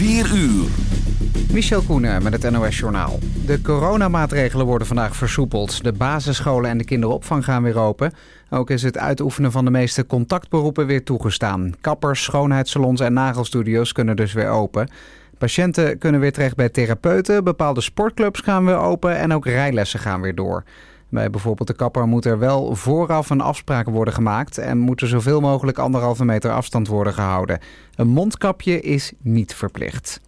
4 uur. Michel Koenen met het NOS-journaal. De coronamaatregelen worden vandaag versoepeld. De basisscholen en de kinderopvang gaan weer open. Ook is het uitoefenen van de meeste contactberoepen weer toegestaan. Kappers, schoonheidssalons en nagelstudio's kunnen dus weer open. Patiënten kunnen weer terecht bij therapeuten, bepaalde sportclubs gaan weer open en ook rijlessen gaan weer door. Bij bijvoorbeeld de kapper moet er wel vooraf een afspraak worden gemaakt en moet er zoveel mogelijk anderhalve meter afstand worden gehouden. Een mondkapje is niet verplicht.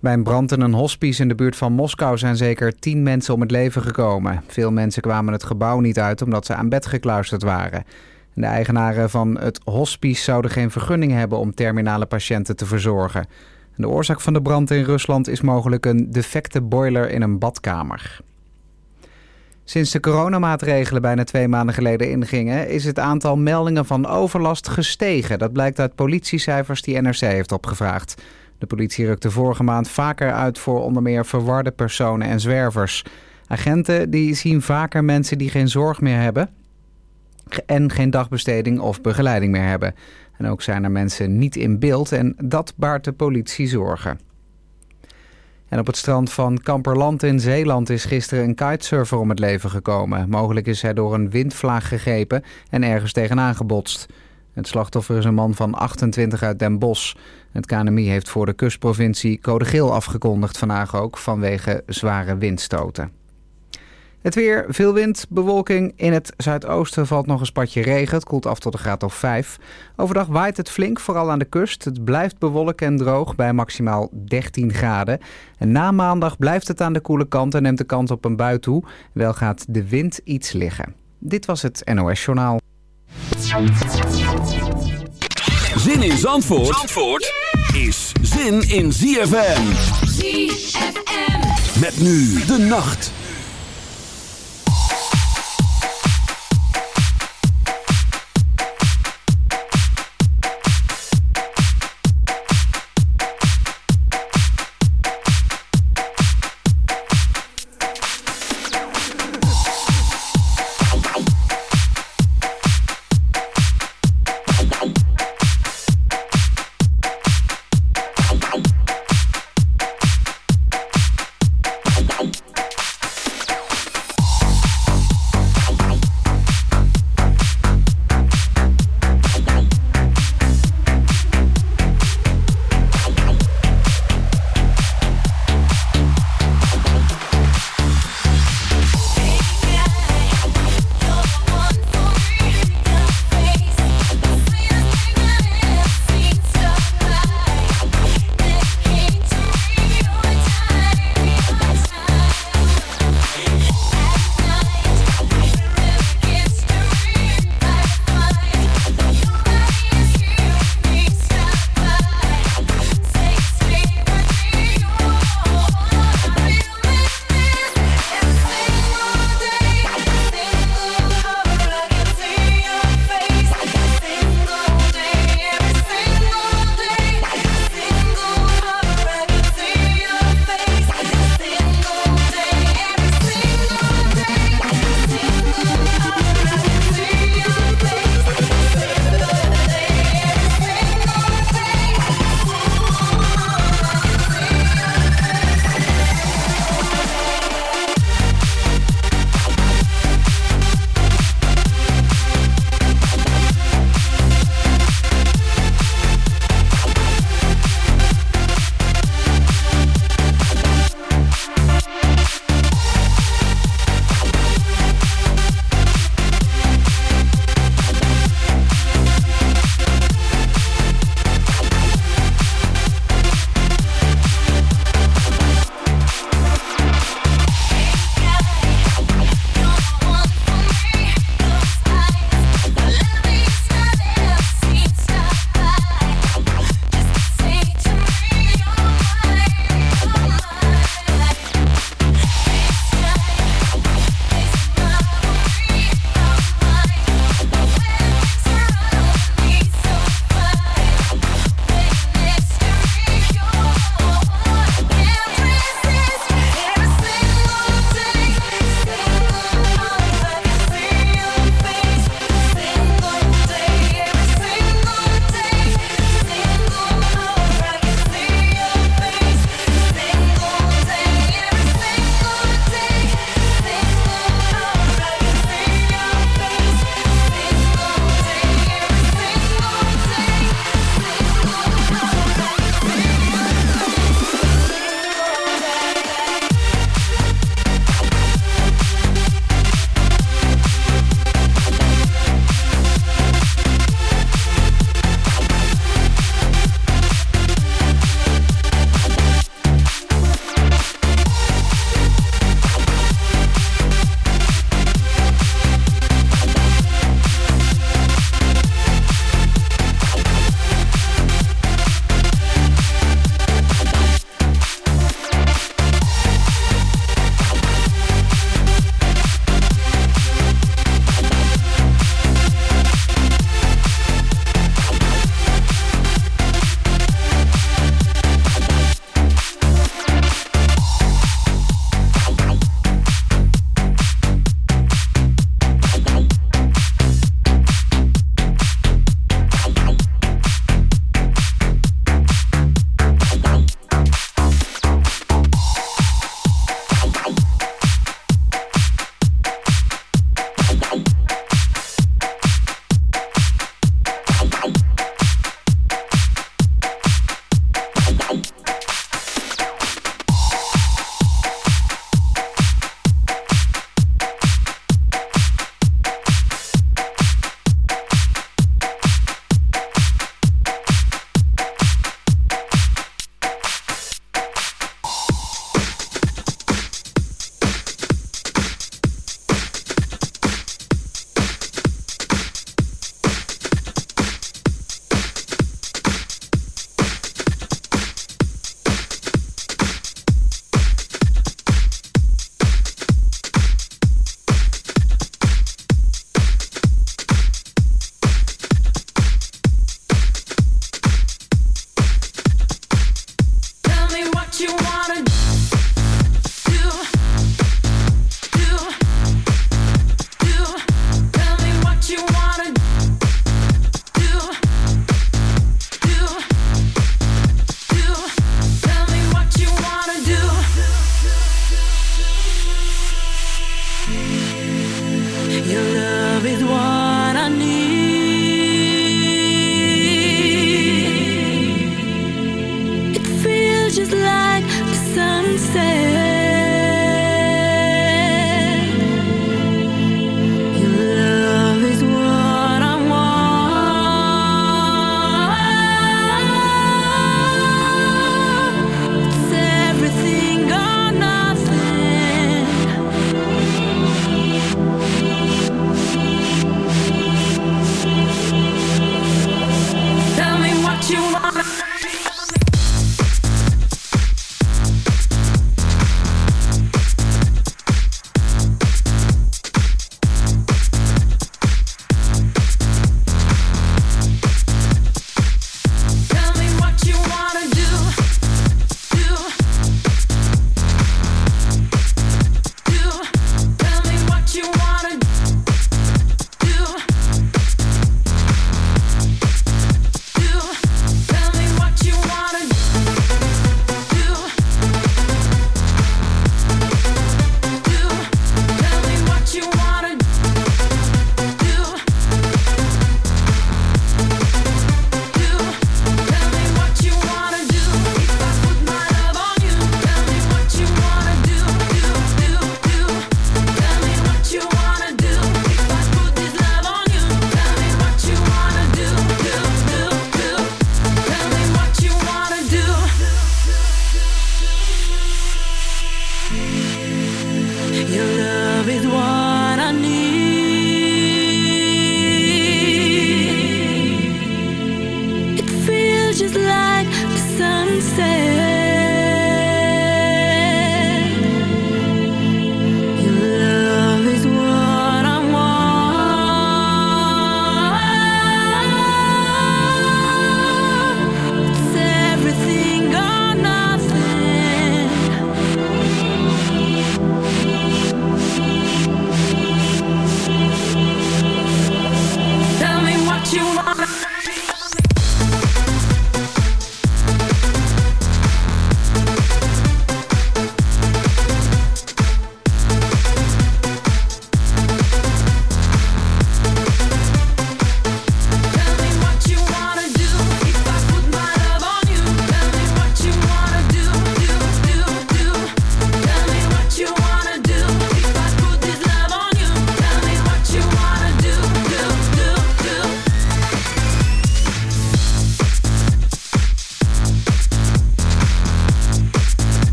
Bij een brand in een hospice in de buurt van Moskou zijn zeker tien mensen om het leven gekomen. Veel mensen kwamen het gebouw niet uit omdat ze aan bed gekluisterd waren. De eigenaren van het hospice zouden geen vergunning hebben om terminale patiënten te verzorgen. De oorzaak van de brand in Rusland is mogelijk een defecte boiler in een badkamer. Sinds de coronamaatregelen bijna twee maanden geleden ingingen, is het aantal meldingen van overlast gestegen. Dat blijkt uit politiecijfers die NRC heeft opgevraagd. De politie rukte vorige maand vaker uit voor onder meer verwarde personen en zwervers. Agenten die zien vaker mensen die geen zorg meer hebben en geen dagbesteding of begeleiding meer hebben. En ook zijn er mensen niet in beeld en dat baart de politie zorgen. En op het strand van Kamperland in Zeeland is gisteren een kitesurfer om het leven gekomen. Mogelijk is hij door een windvlaag gegrepen en ergens tegenaan gebotst. Het slachtoffer is een man van 28 uit Den Bosch. Het KNMI heeft voor de kustprovincie code geel afgekondigd vandaag ook vanwege zware windstoten. Het weer, veel wind, bewolking. In het zuidoosten valt nog een spatje regen. Het koelt af tot een graad of 5. Overdag waait het flink, vooral aan de kust. Het blijft bewolken en droog bij maximaal 13 graden. En na maandag blijft het aan de koele kant en neemt de kans op een bui toe. Wel gaat de wind iets liggen. Dit was het NOS Journaal. Zin in Zandvoort, Zandvoort is zin in ZFM. ZFM. Met nu de nacht.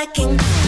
I can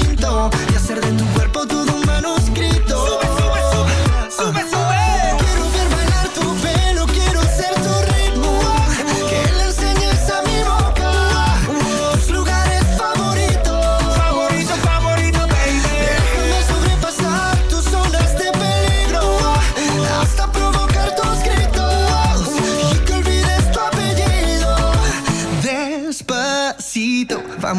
y hacer de tu cuerpo todo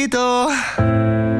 Despacito.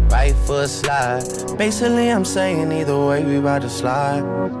right foot slide. Basically, I'm saying either way, we about to slide.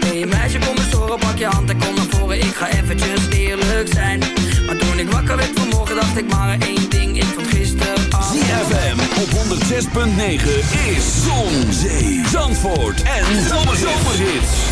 zei hey meisje kom eens horen, pak je hand en kom naar voren. Ik ga eventjes eerlijk zijn. Maar toen ik wakker werd vanmorgen dacht ik maar één ding. Ik vond gisteravond ZFM op 106.9 is Zon, Zee, Zandvoort en Zomerhits.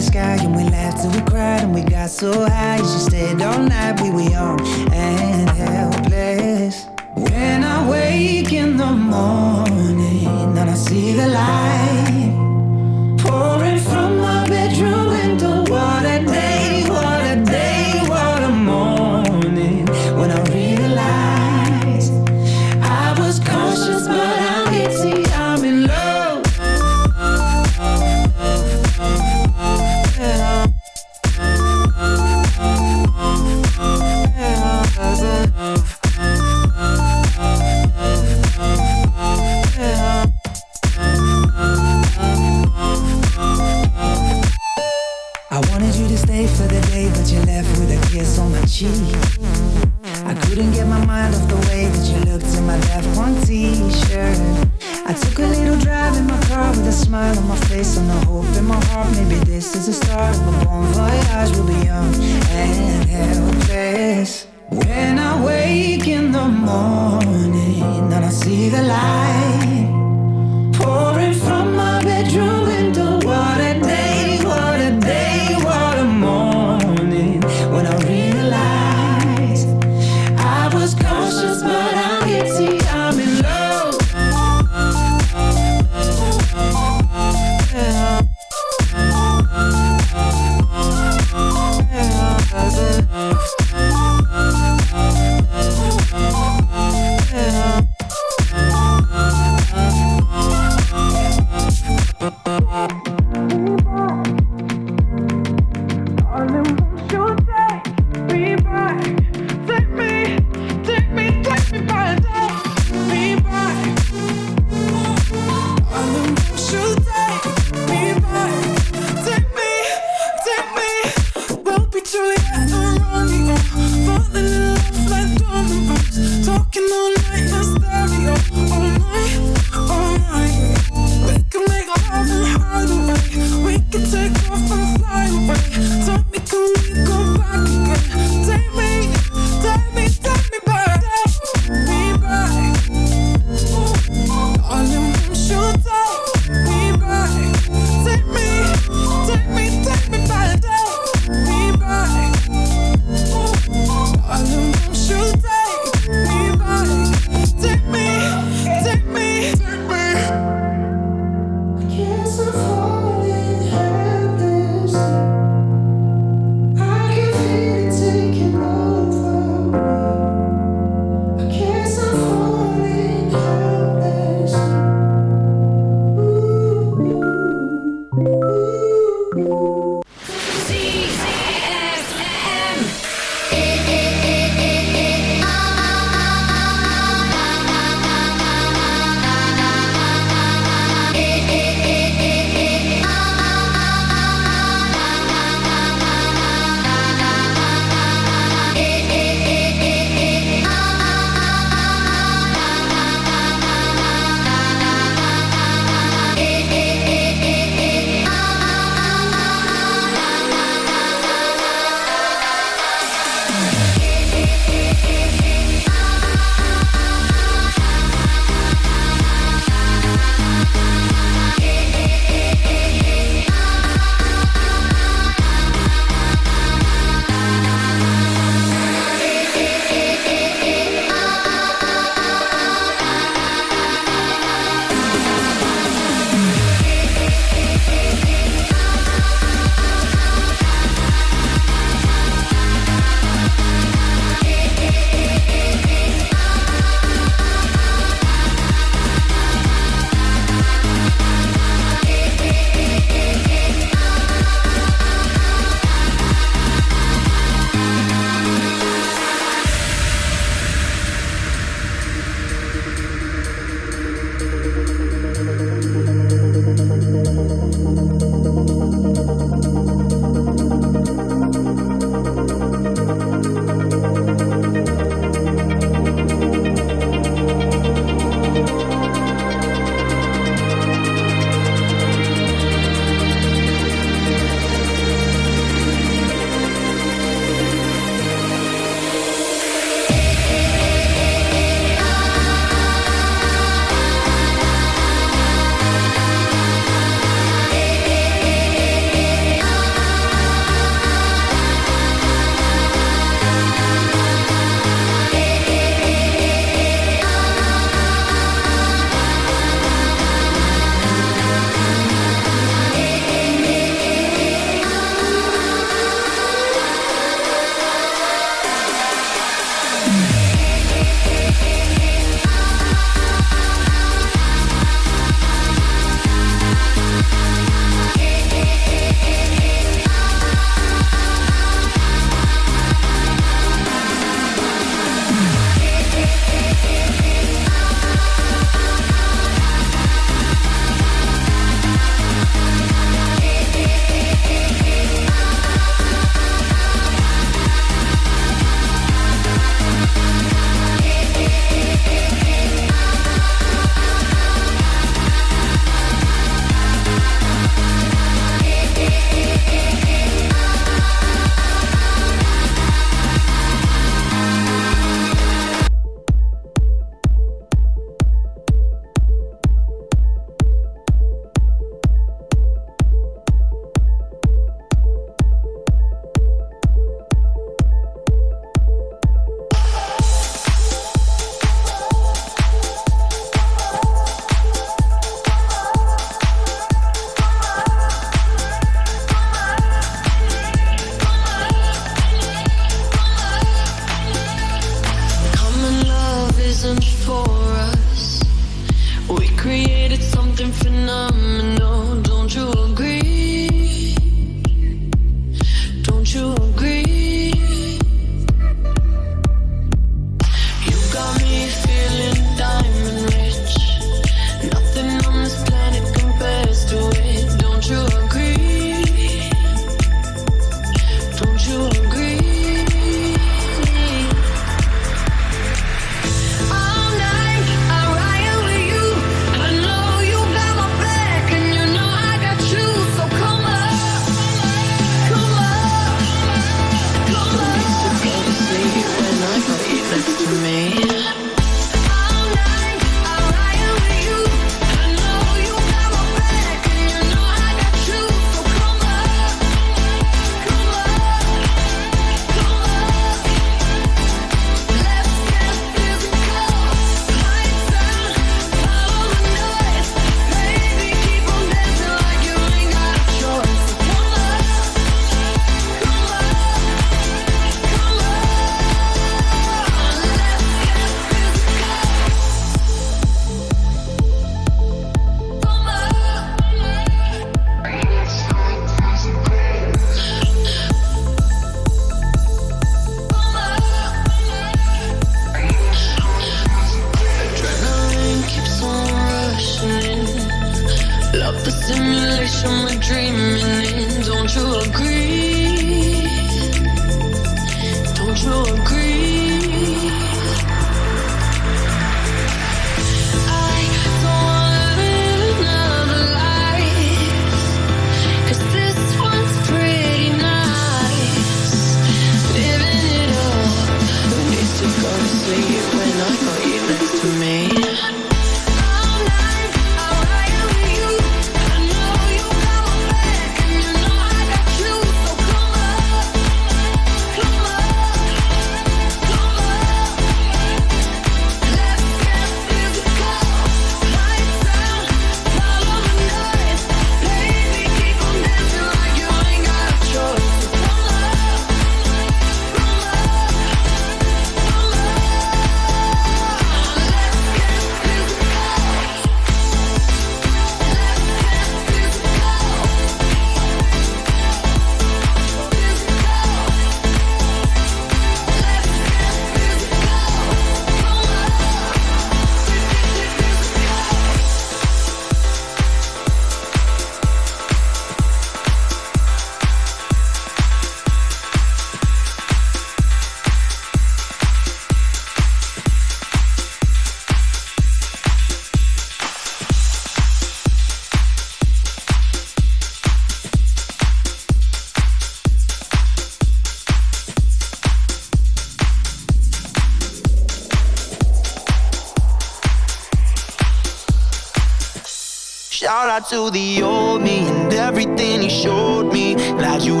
out to the old me and everything he showed me. glad you